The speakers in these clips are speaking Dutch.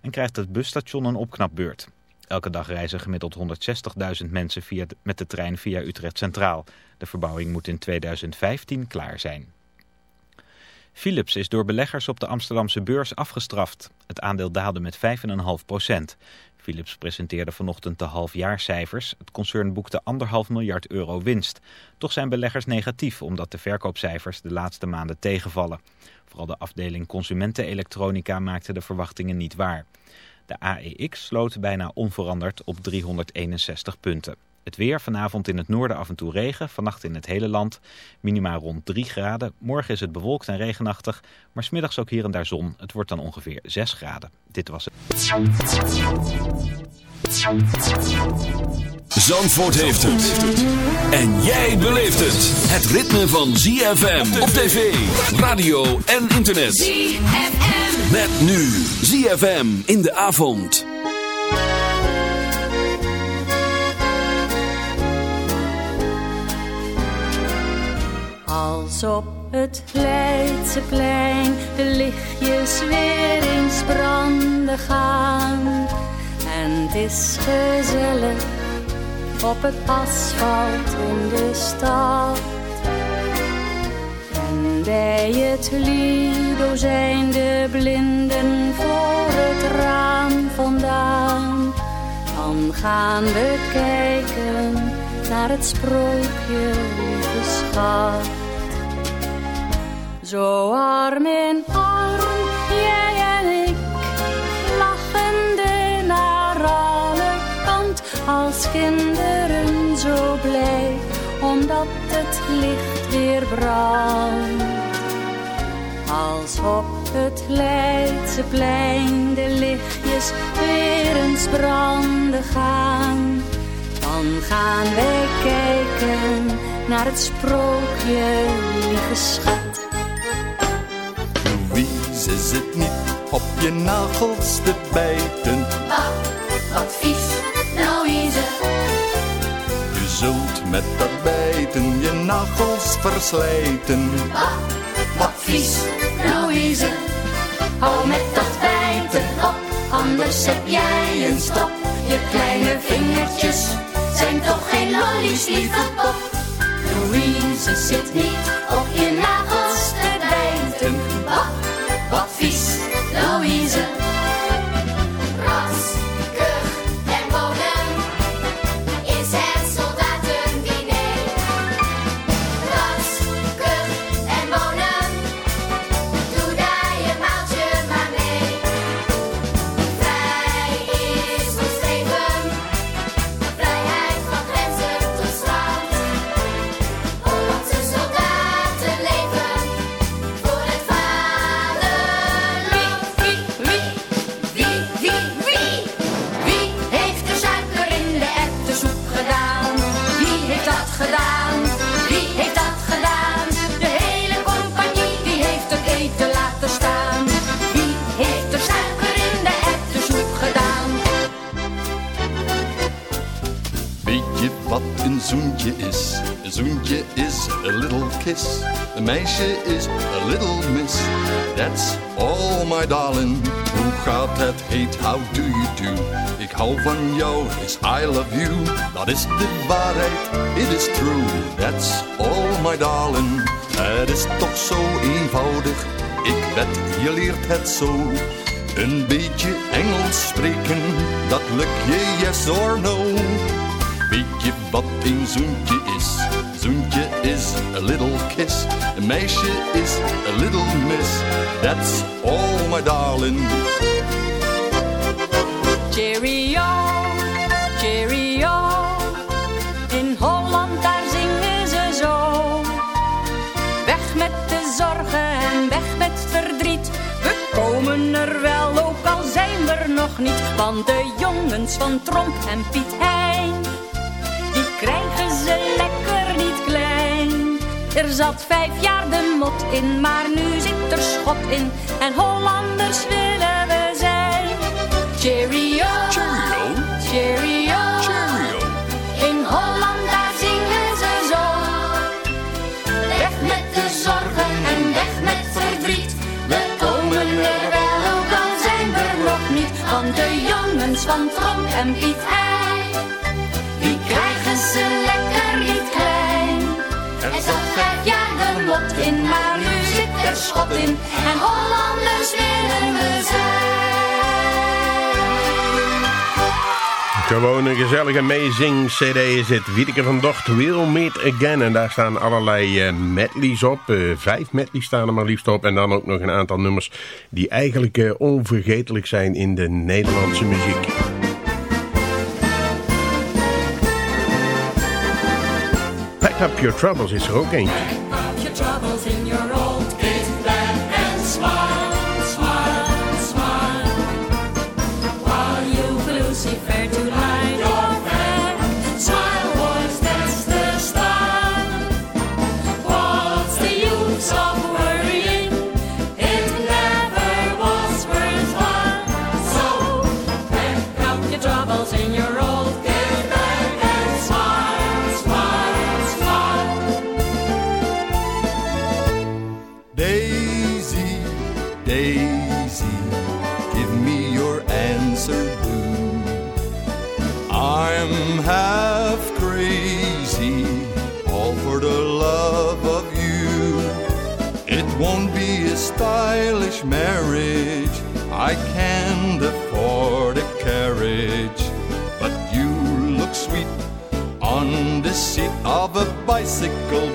en krijgt het busstation een opknapbeurt. Elke dag reizen gemiddeld 160.000 mensen via met de trein via Utrecht Centraal. De verbouwing moet in 2015 klaar zijn. Philips is door beleggers op de Amsterdamse beurs afgestraft. Het aandeel daalde met 5,5 procent. Philips presenteerde vanochtend de halfjaarcijfers. Het concern boekte anderhalf miljard euro winst. Toch zijn beleggers negatief omdat de verkoopcijfers de laatste maanden tegenvallen. Vooral de afdeling consumentenelektronica maakte de verwachtingen niet waar. De AEX sloot bijna onveranderd op 361 punten. Het weer, vanavond in het noorden af en toe regen, vannacht in het hele land. Minimaal rond 3 graden. Morgen is het bewolkt en regenachtig, maar smiddags ook hier en daar zon. Het wordt dan ongeveer 6 graden. Dit was het. Zandvoort heeft het. En jij beleeft het. Het ritme van ZFM op tv, radio en internet. ZFM. Met nu ZFM in de avond. Als op het Leidseplein de lichtjes weer eens branden gaan. En het is gezellig op het asfalt in de stad. En bij het Lido zijn de blinden voor het raam vandaan. Dan gaan we kijken naar het sprookje, lieve schat. Zo arm in arm, jij en ik, lachende naar alle kant, als kinderen zo blij, omdat het licht weer brandt. Als op het Leidseplein de lichtjes weer eens branden gaan dan gaan wij kijken naar het sprookje, lieve Louise zit niet op je nagels te bijten. Ah, wat vies, Louise. Je zult met dat bijten je nagels verslijten. Ah, wat vies, Louise. Hou met dat bijten op, anders heb jij een stop. Je kleine vingertjes zijn toch geen lollies, lieve pop. Louise zit niet op je nagels vies, Zoentje is a little kiss. Een meisje is a little miss. That's all my darling. Hoe gaat het heet? How do you do? Ik hou van jou, is I love you. Dat is de waarheid, it is true. That's all my darling. Het is toch zo eenvoudig. Ik wed, je leert het zo. Een beetje Engels spreken, dat lukt je yes or no. Weet je wat een zoentje is? Is a little kiss. Een meisje is a little miss. That's all my darling. Cheerio, cheerio. In Holland daar zingen ze zo. Weg met de zorgen en weg met verdriet. We komen er wel, ook al zijn we er nog niet. Want de jongens van Tromp en Piet Hein, die krijgen ze lekker. Er zat vijf jaar de mot in, maar nu zit er schot in. En Hollanders willen we zijn. Cheerio, Cheerio, cheerio. cheerio. In Holland daar zingen ze zo. Weg met de zorgen en weg met verdriet. We komen er wel, ook al zijn we er niet van de jongens van Trom en Piet zat vijf jaar de mot in, maar nu zit er schot in. En Hollanders willen we zijn. Gewoon een gezellige amazing cd is het. Wiedeke van Docht, We'll Meet Again. En daar staan allerlei uh, medleys op. Uh, vijf medleys staan er maar liefst op. En dan ook nog een aantal nummers die eigenlijk uh, onvergetelijk zijn in de Nederlandse muziek. Up Your Troubles is er ook. Bicycle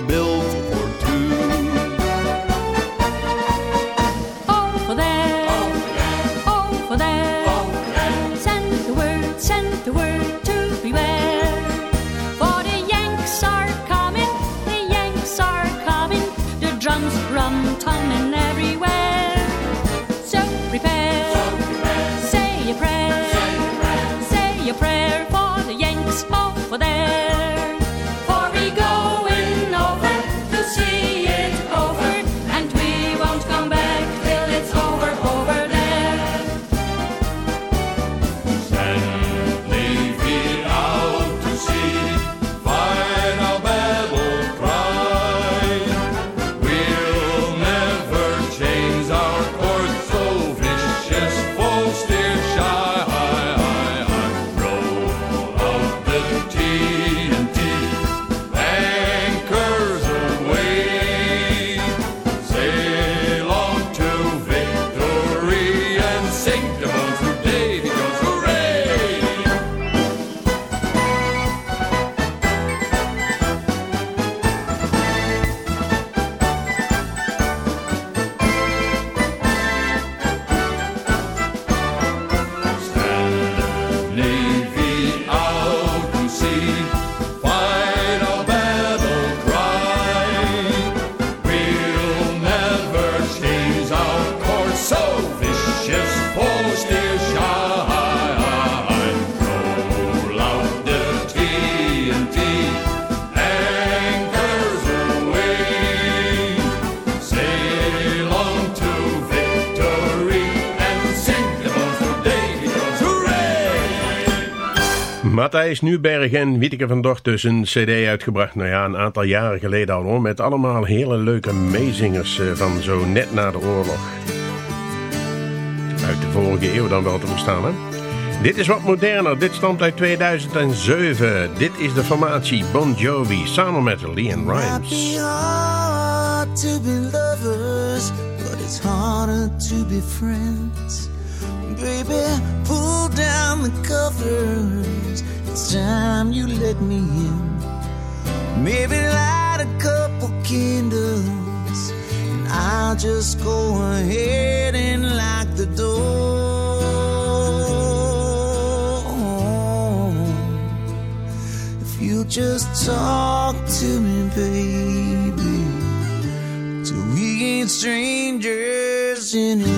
Matthijs Nuberg en Wieteke van Dort dus een cd uitgebracht. Nou ja, een aantal jaren geleden al hoor. Met allemaal hele leuke meezingers eh, van zo net na de oorlog. Uit de vorige eeuw dan wel te verstaan hè. Dit is wat moderner. Dit stamt uit 2007. Dit is de formatie Bon Jovi samen met Might Rimes. to be lovers, but it's harder to be friends. Baby, pull down the covers. It's time you let me in. Maybe light a couple candles, and I'll just go ahead and lock the door. If you just talk to me, baby, till we ain't strangers anymore.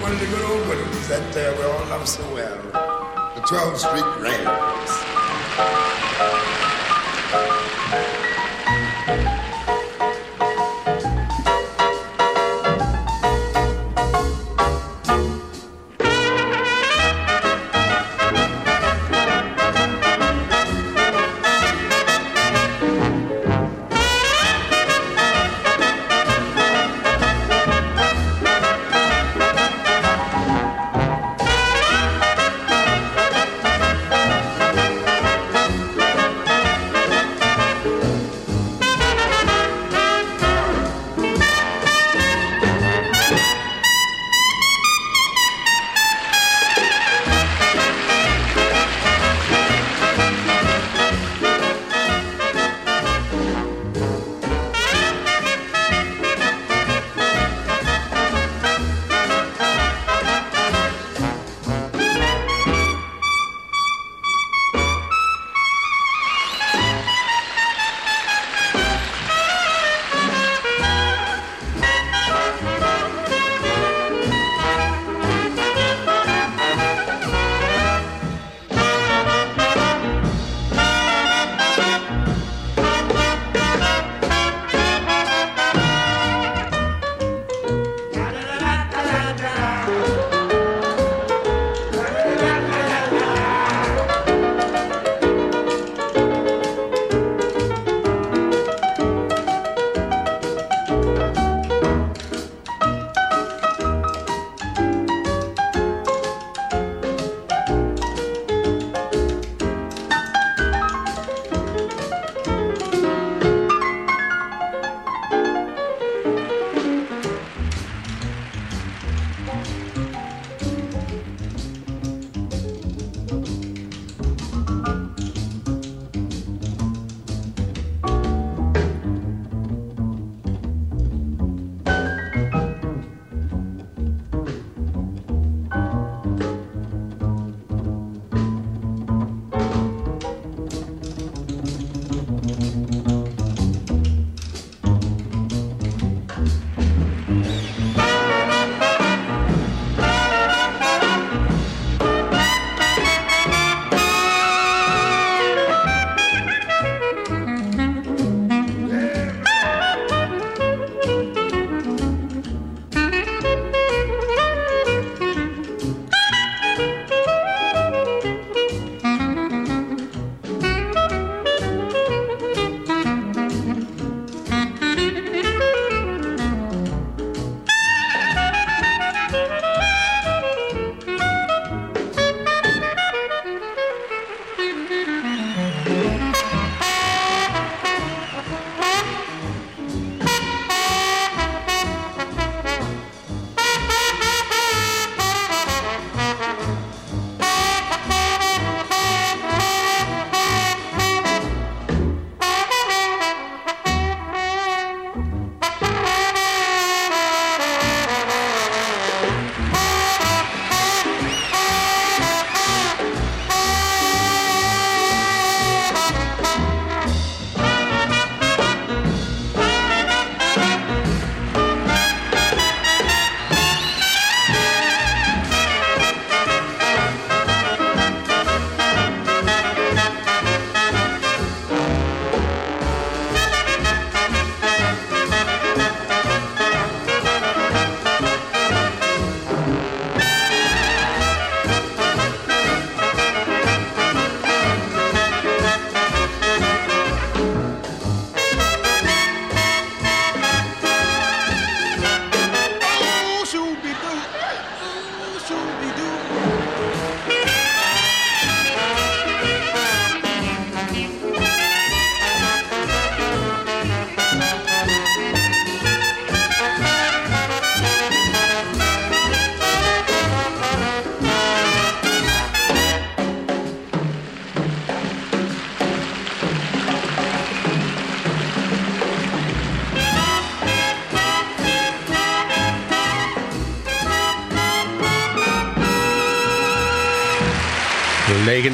one of the good old ones that uh, we all love so well the 12 Street Railways.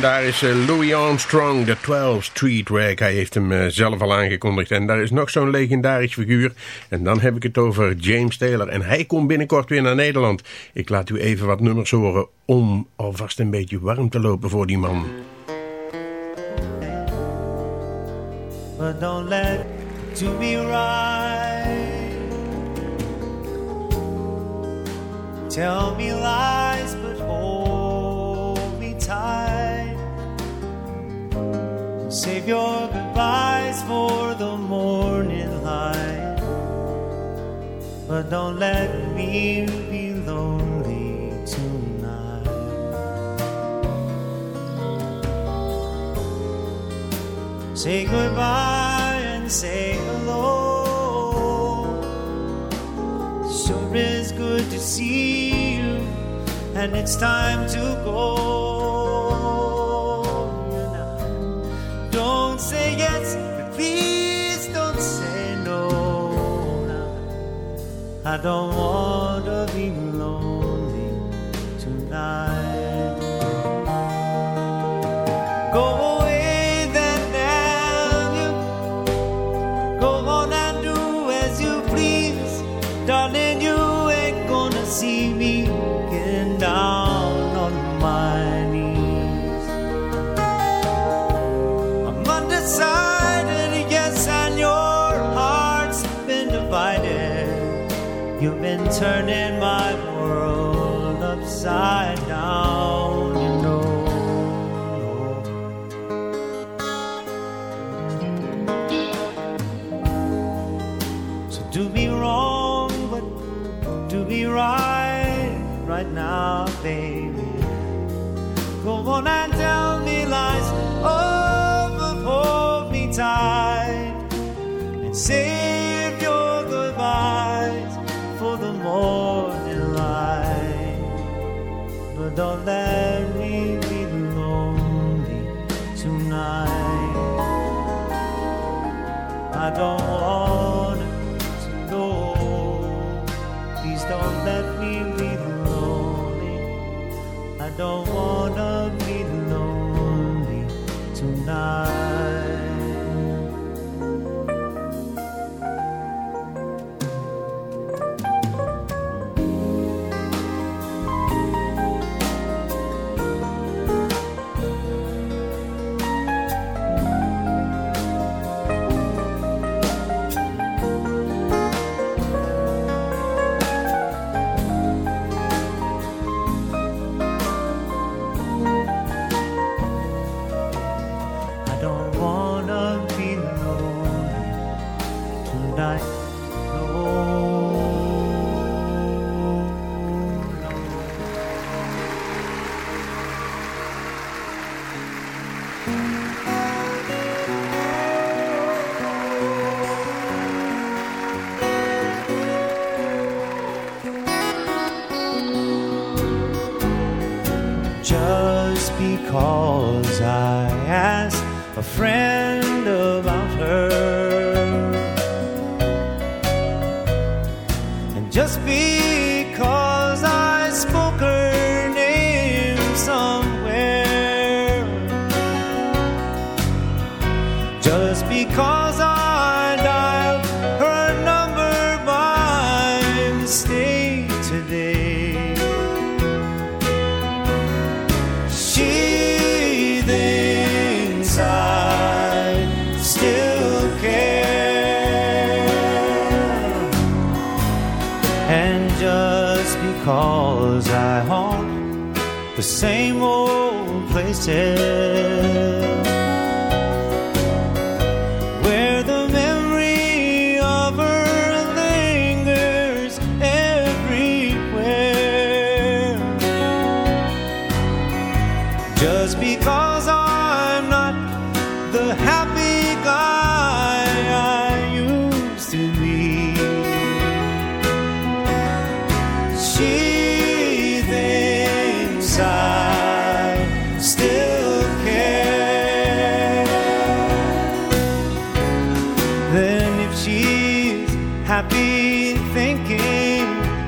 Legendarische Louis Armstrong, de 12th Street Rag. Hij heeft hem uh, zelf al aangekondigd. En daar is nog zo'n legendarisch figuur. En dan heb ik het over James Taylor. En hij komt binnenkort weer naar Nederland. Ik laat u even wat nummers horen om alvast een beetje warm te lopen voor die man. But don't let to be right. Tell me lies, Save your goodbyes for the morning light. But don't let me be lonely tonight. Say goodbye and say hello. Sure is good to see you, and it's time to go. Please don't say no. I don't want to be baby. Go on and tell me lies, oh, but hold me tight and save your goodbyes for the morning light. But don't let me be lonely tonight. I don't want don't wanna be lonely tonight.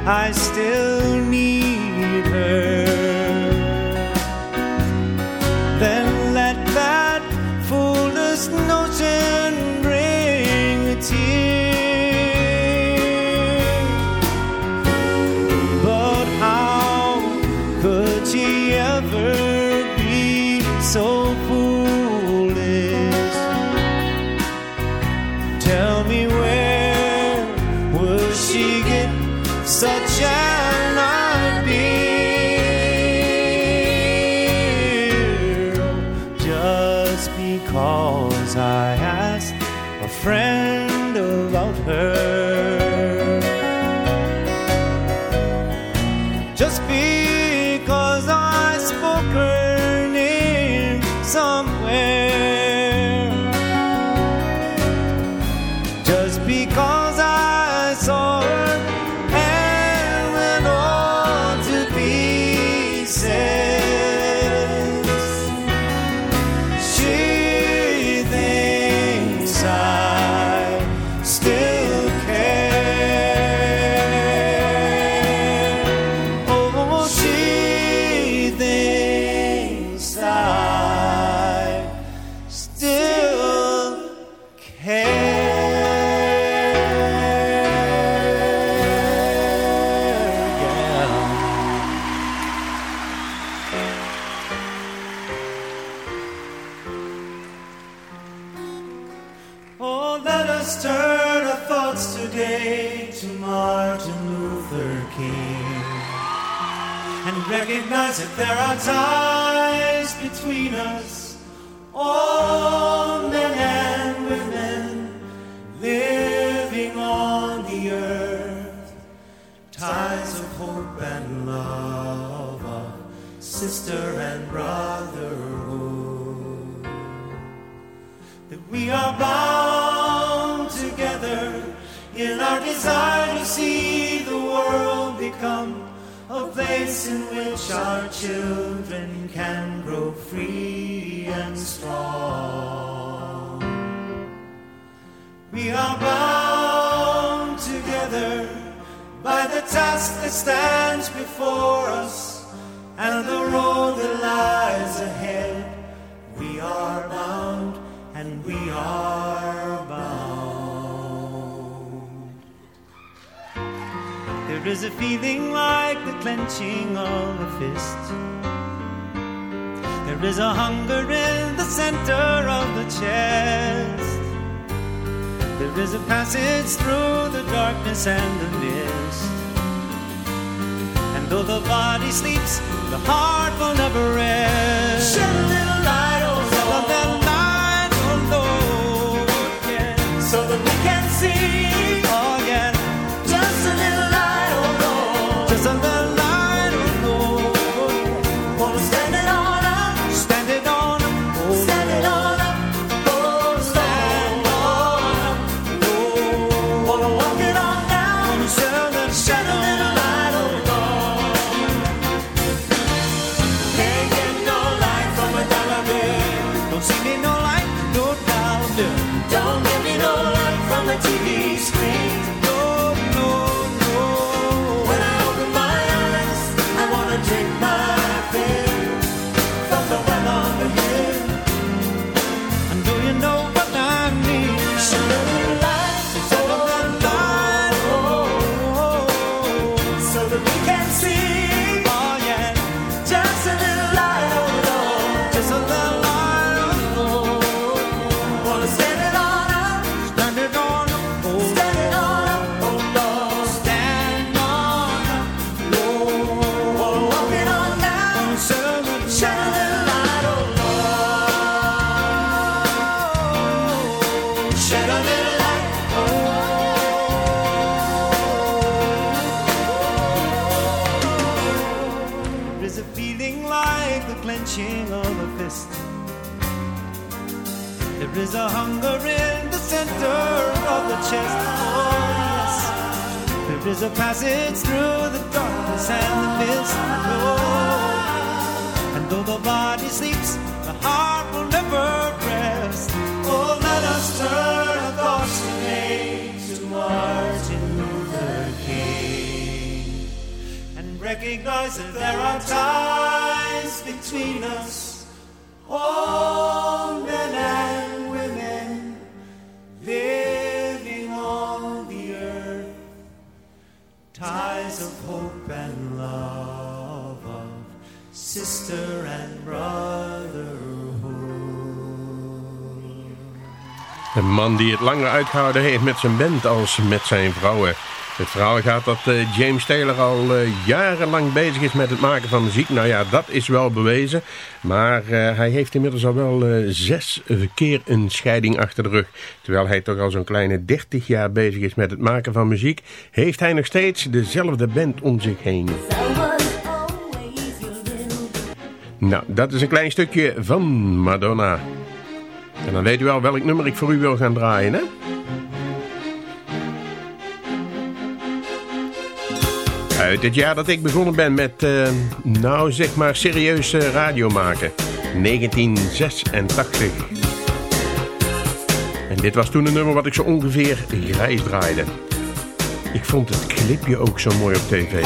I nods today to Martin Luther King and recognize that there are ties between us. desire to see the world become a place in which our children can grow free and strong. We are bound together by the task that stands before us and the road that lies ahead. We are bound and we are. There's a feeling like the clenching of a fist. There is a hunger in the center of the chest. There is a passage through the darkness and the mist. And though the body sleeps, the heart will never rest. oddities. There's a passage through the darkness and the mist and the cold. And though the body sleeps, the heart will never rest. Oh, let us turn our thoughts today to Martin Luther King and recognize that there are ties between us. Oh. Sister and brotherhood. Een man die het langer uitgehouden heeft met zijn band als met zijn vrouwen. Het verhaal gaat dat uh, James Taylor al uh, jarenlang bezig is met het maken van muziek. Nou ja, dat is wel bewezen. Maar uh, hij heeft inmiddels al wel zes keer een scheiding achter de rug. Terwijl hij toch al zo'n kleine 30 jaar bezig is met het maken van muziek... heeft hij nog steeds dezelfde band om zich heen. Nou, dat is een klein stukje van Madonna. En dan weet u wel welk nummer ik voor u wil gaan draaien, hè? Uit het jaar dat ik begonnen ben met, uh, nou zeg maar, serieus uh, radio maken. 1986. En dit was toen een nummer wat ik zo ongeveer grijs draaide. Ik vond het clipje ook zo mooi op tv.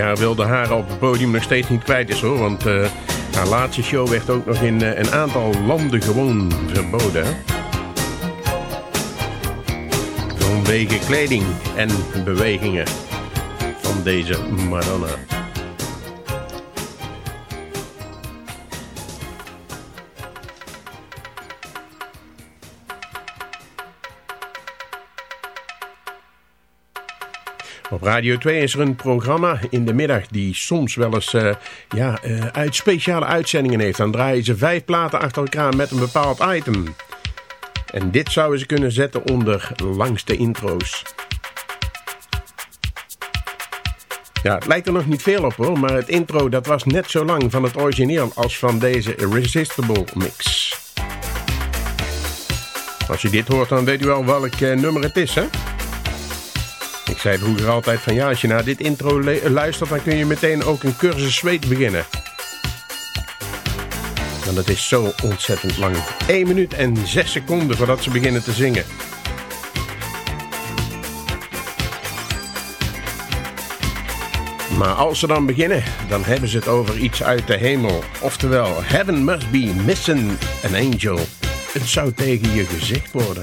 Haar wilde haren op het podium nog steeds niet kwijt is hoor. Want uh, haar laatste show werd ook nog in uh, een aantal landen gewoon verboden. Vanwege kleding en bewegingen van deze Madonna. Radio 2 is er een programma in de middag die soms wel eens uh, ja, uh, uit speciale uitzendingen heeft. Dan draaien ze vijf platen achter elkaar met een bepaald item. En dit zouden ze kunnen zetten onder langste intro's. Ja, het lijkt er nog niet veel op hoor, maar het intro dat was net zo lang van het origineel als van deze Irresistible mix. Als je dit hoort dan weet u wel welk uh, nummer het is hè? Ik zei vroeger altijd van ja, als je naar dit intro luistert dan kun je meteen ook een cursus zweet beginnen. Want het is zo ontzettend lang. 1 minuut en 6 seconden voordat ze beginnen te zingen. Maar als ze dan beginnen, dan hebben ze het over iets uit de hemel. Oftewel, heaven must be missing an angel. Het zou tegen je gezicht worden.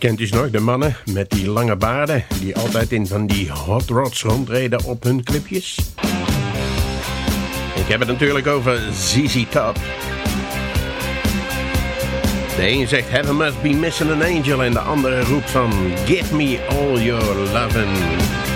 Kent u nog, de mannen met die lange baarden... die altijd in van die hot rods rondreden op hun clipjes? Ik heb het natuurlijk over ZZ Top. De een zegt Heaven must be missing an angel... en de andere roept van Give me all your lovin'.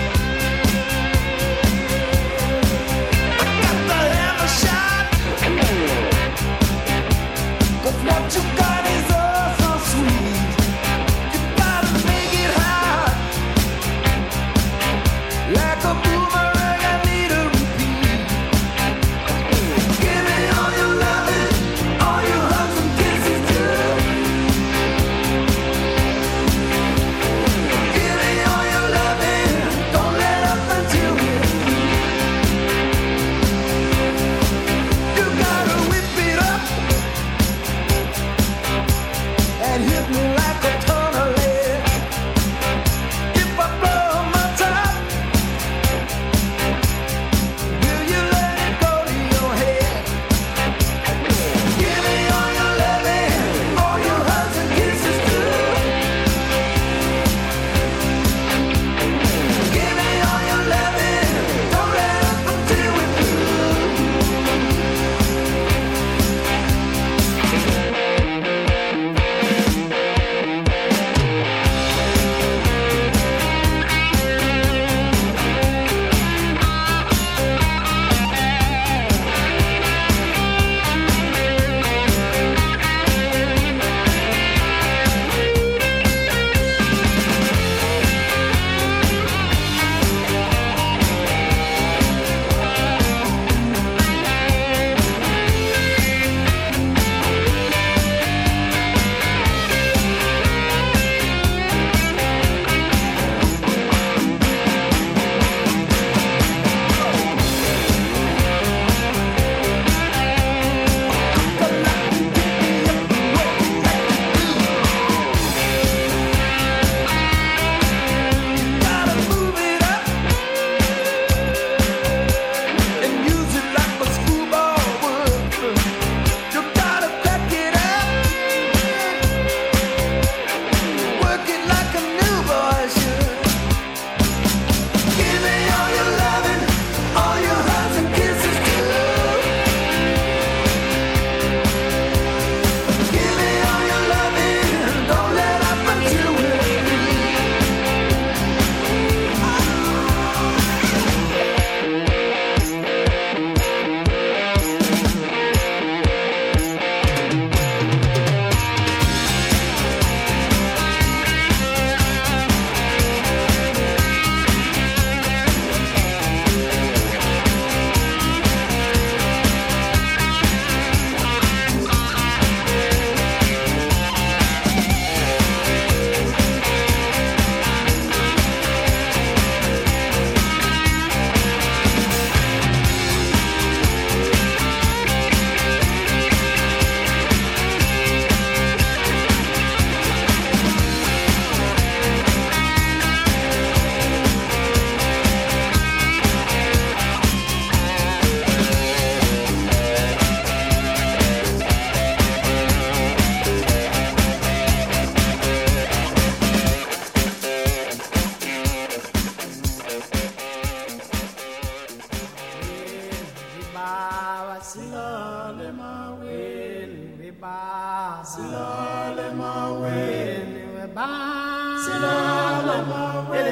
silala mawe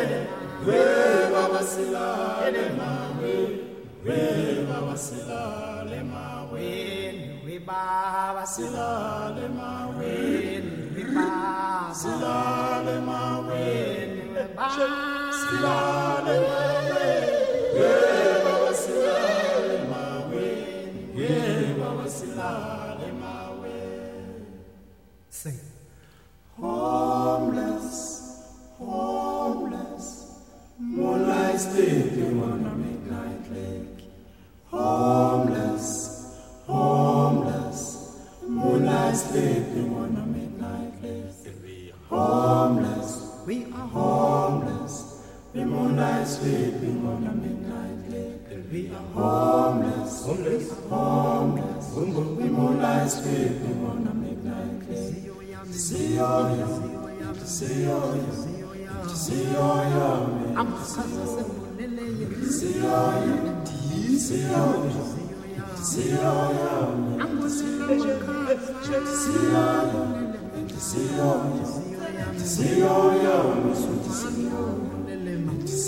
we baba silale mawe we. Baba silale mawe we. baba silale mawe we baba silale mawe we baba silale mawe moonlight, sleeping on the midnight lake. We are homeless, homeless, homeless. We moonlight, sleeping on the midnight lake. See all you, see all you, see all your you. I'm see all you, see all you, see all you. I'm see all you, see all you, see all you.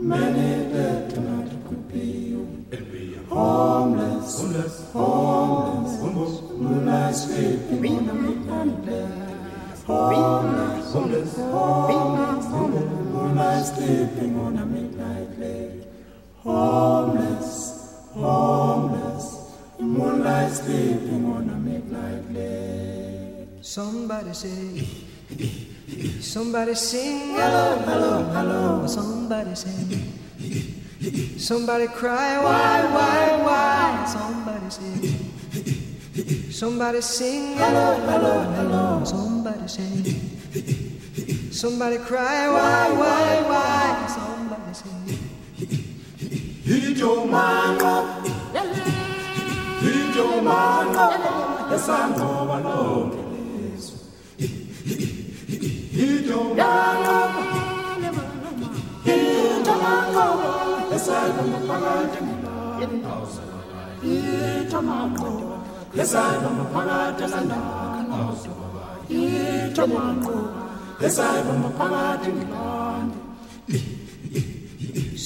Many dead tonight could be. And we are homeless, homeless, homeless, homeless. Moonlight sleeping on the midnight. Homeless, homeless, homeless, homeless. Moonlight sleeping on a midnight lake. Homeless, homeless. Moonlight sleeping on a midnight lake. Somebody say, somebody sing, hello, hello, hello. Somebody sing, somebody cry, why, why, why? Somebody say, somebody sing, hello, hello, hello. Somebody say, somebody cry, why, why, why? Somebody say, Hit your man up. Hit your man up. Yes, I know, I know.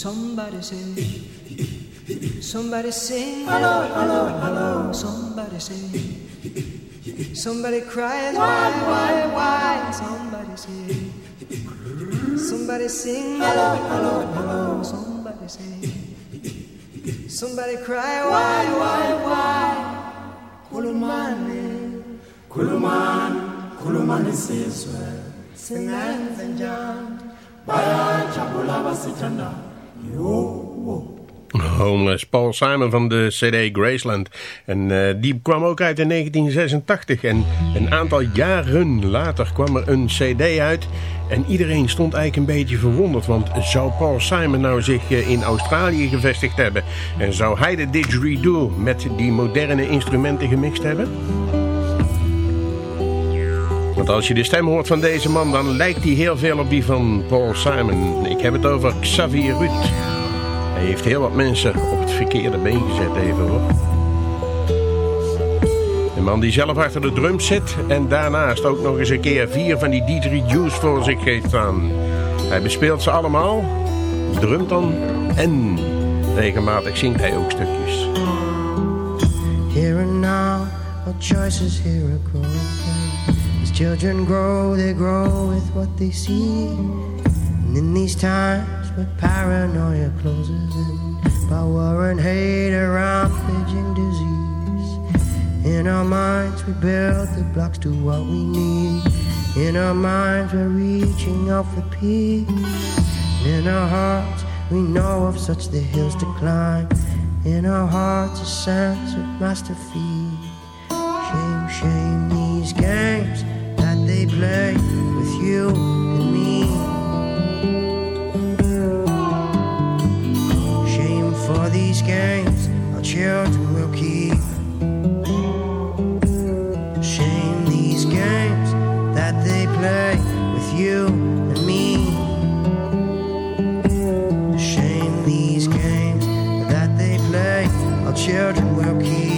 Somebody say, somebody sing, hello, hello, hello. Somebody say, somebody cries, why, why, why? Somebody say, somebody sing, hello, hello, hello. Somebody say, somebody cry, why, why, why? Kulumani, kulumani, kulumani sizwe. Singenze njani? Bayajabula basithanda. Yo. Homeless, Paul Simon van de CD Graceland. En eh, die kwam ook uit in 1986. En een aantal jaren later kwam er een CD uit. En iedereen stond eigenlijk een beetje verwonderd. Want zou Paul Simon nou zich eh, in Australië gevestigd hebben? En zou hij de didgeridoo met die moderne instrumenten gemixt hebben? Want als je de stem hoort van deze man, dan lijkt hij heel veel op die van Paul Simon. Ik heb het over Xavier Ruud. Hij heeft heel wat mensen op het verkeerde been gezet even hoor. Een man die zelf achter de drums zit en daarnaast ook nog eens een keer vier van die didgeridoos voor zich heeft staan. Hij bespeelt ze allemaal, drumt dan en regelmatig zingt hij ook stukjes. Here and now, our choices here are growing. As children grow, they grow with what they see. And in these times where paranoia closes in, power and hate are rampaging disease. In our minds, we build the blocks to what we need. In our minds, we're reaching out for peace. In our hearts, we know of such the hills to climb. In our hearts, a sense of master feet. Shame, shame these games that they play with you these games our children will keep. Shame these games that they play with you and me. Shame these games that they play, our children will keep.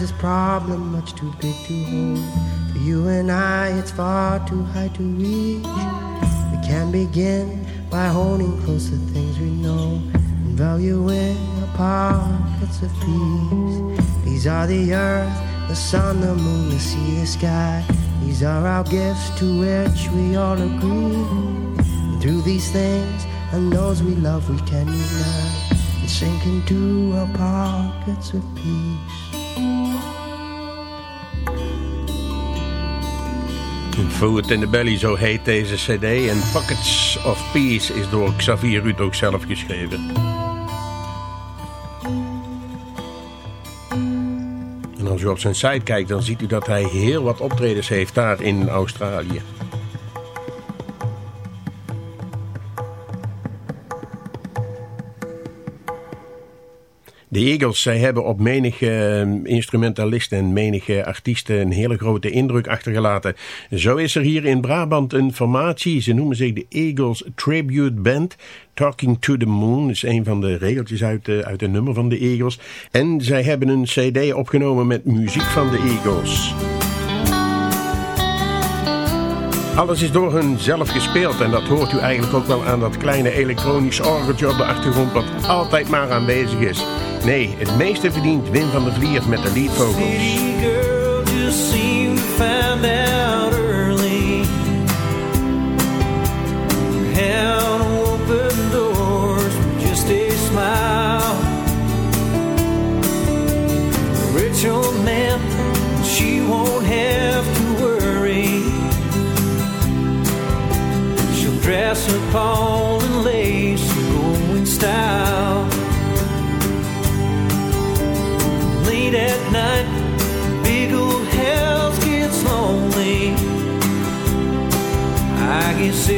This problem much too big to hold. For you and I, it's far too high to reach. We can begin by holding close the things we know and valuing our pockets of peace. These are the earth, the sun, the moon, the sea, the sky. These are our gifts to which we all agree. And through these things and those we love, we can unite and sink into our pockets of peace. Food in the Belly, zo heet deze cd. En Pockets of Peace is door Xavier Ruud ook zelf geschreven. En als u op zijn site kijkt, dan ziet u dat hij heel wat optredens heeft daar in Australië. De Eagles, zij hebben op menige instrumentalisten en menige artiesten een hele grote indruk achtergelaten. Zo is er hier in Brabant een formatie, ze noemen zich de Eagles Tribute Band. Talking to the Moon is een van de regeltjes uit, de, uit een nummer van de Eagles. En zij hebben een cd opgenomen met muziek van de Eagles. Alles is door hun zelf gespeeld en dat hoort u eigenlijk ook wel aan dat kleine elektronische orgeltje op de achtergrond wat altijd maar aanwezig is. Nee, het meeste verdient Wim van der Vlier met de leadvogels. Dress up all in lace and go in style. late at night, big old house gets lonely. I guess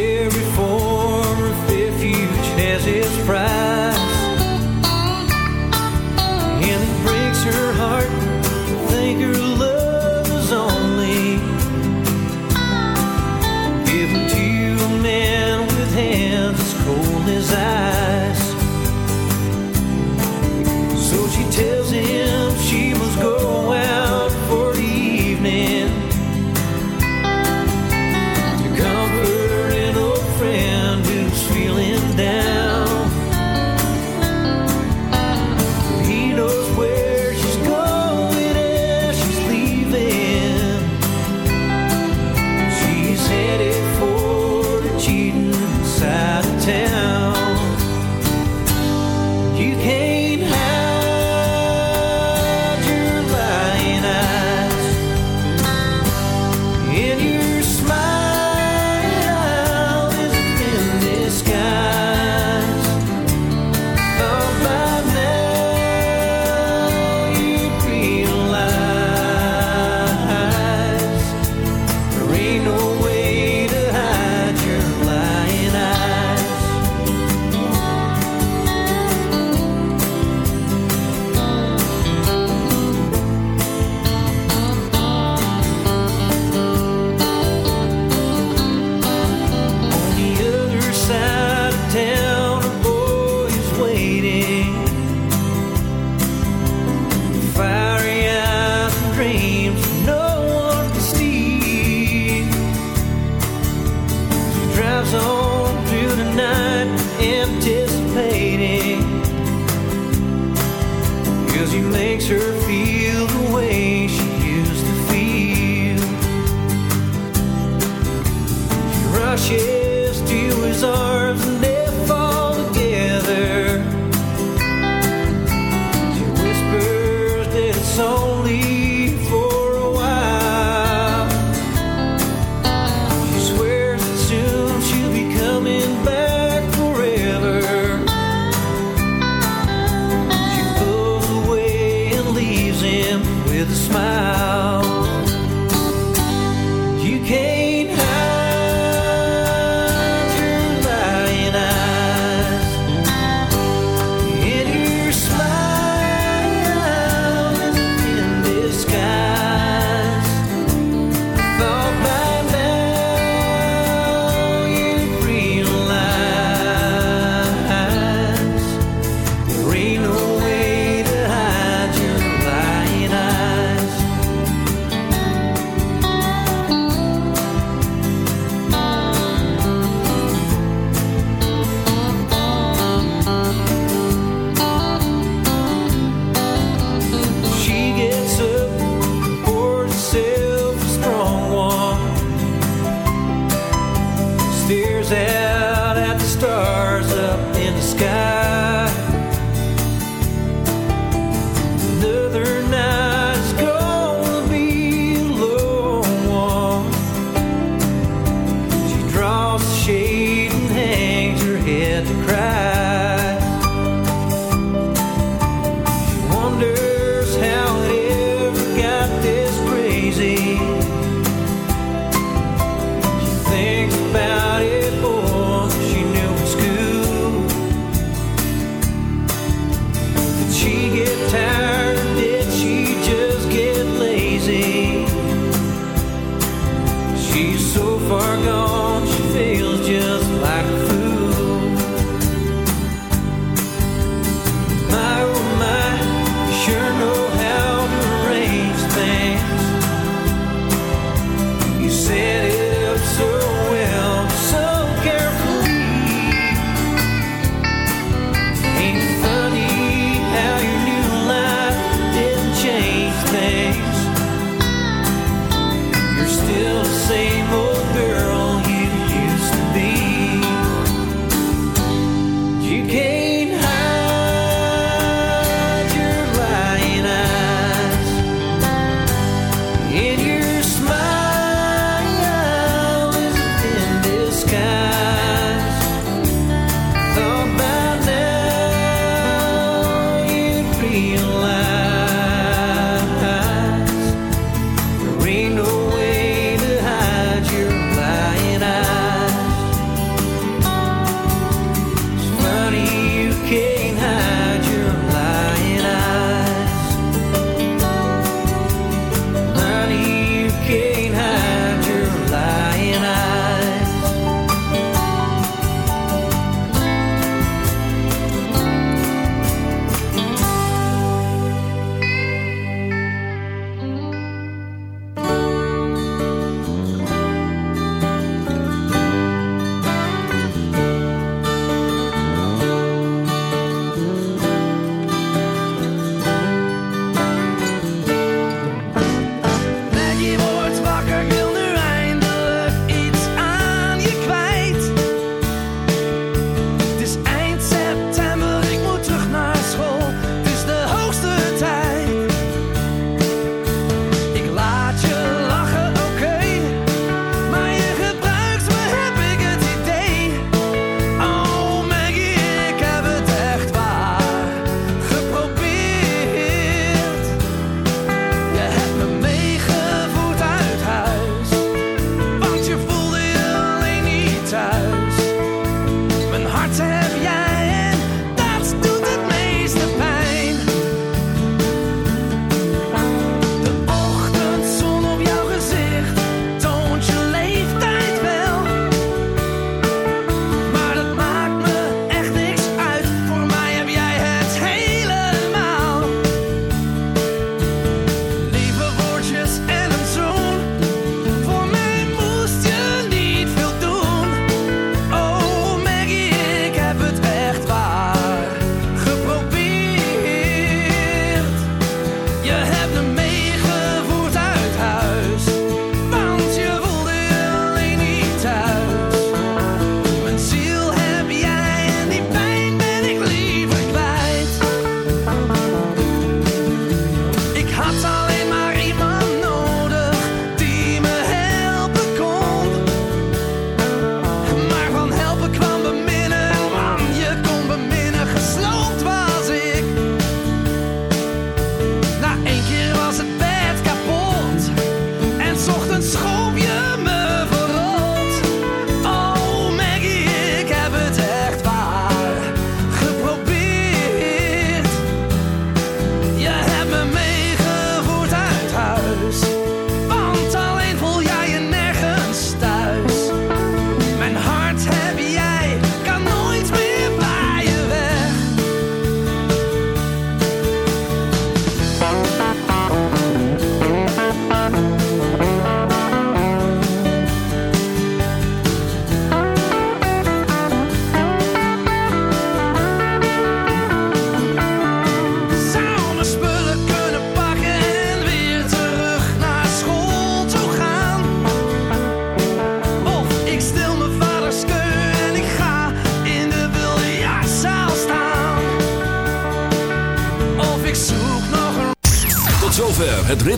with a smile.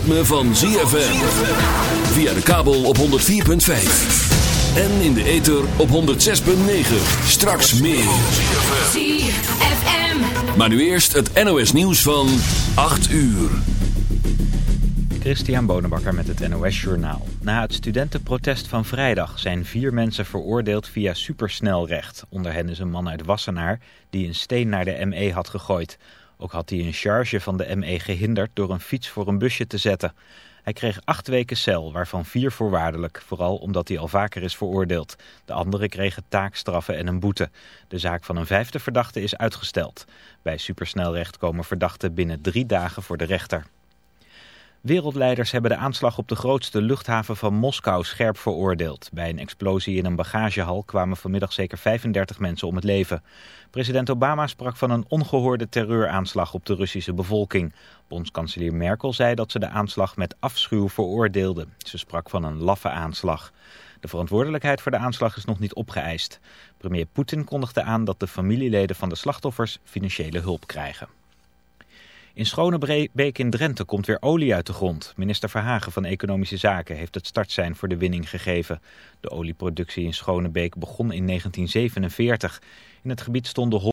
Ritme van ZFM. Via de kabel op 104.5. En in de ether op 106.9. Straks meer. ZFM. Maar nu eerst het NOS nieuws van 8 uur. Christian Bonenbakker met het NOS Journaal. Na het studentenprotest van vrijdag zijn vier mensen veroordeeld via supersnelrecht. Onder hen is een man uit Wassenaar die een steen naar de ME had gegooid. Ook had hij een charge van de ME gehinderd door een fiets voor een busje te zetten. Hij kreeg acht weken cel, waarvan vier voorwaardelijk. Vooral omdat hij al vaker is veroordeeld. De anderen kregen taakstraffen en een boete. De zaak van een vijfde verdachte is uitgesteld. Bij supersnelrecht komen verdachten binnen drie dagen voor de rechter. Wereldleiders hebben de aanslag op de grootste luchthaven van Moskou scherp veroordeeld. Bij een explosie in een bagagehal kwamen vanmiddag zeker 35 mensen om het leven. President Obama sprak van een ongehoorde terreuraanslag op de Russische bevolking. Bondskanselier Merkel zei dat ze de aanslag met afschuw veroordeelde. Ze sprak van een laffe aanslag. De verantwoordelijkheid voor de aanslag is nog niet opgeëist. Premier Poetin kondigde aan dat de familieleden van de slachtoffers financiële hulp krijgen. In Schonebeek in Drenthe komt weer olie uit de grond. Minister Verhagen van Economische Zaken heeft het startsein voor de winning gegeven. De olieproductie in Schonebeek begon in 1947. In het gebied stonden